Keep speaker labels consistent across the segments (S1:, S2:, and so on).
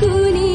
S1: 故里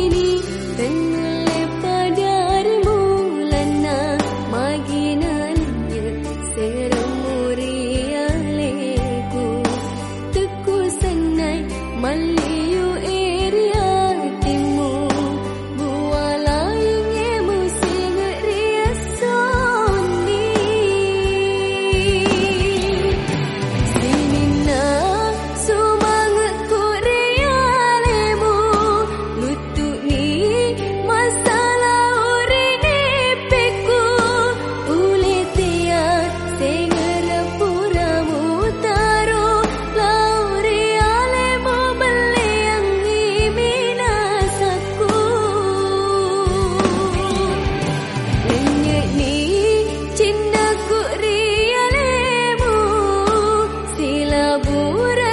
S1: segura.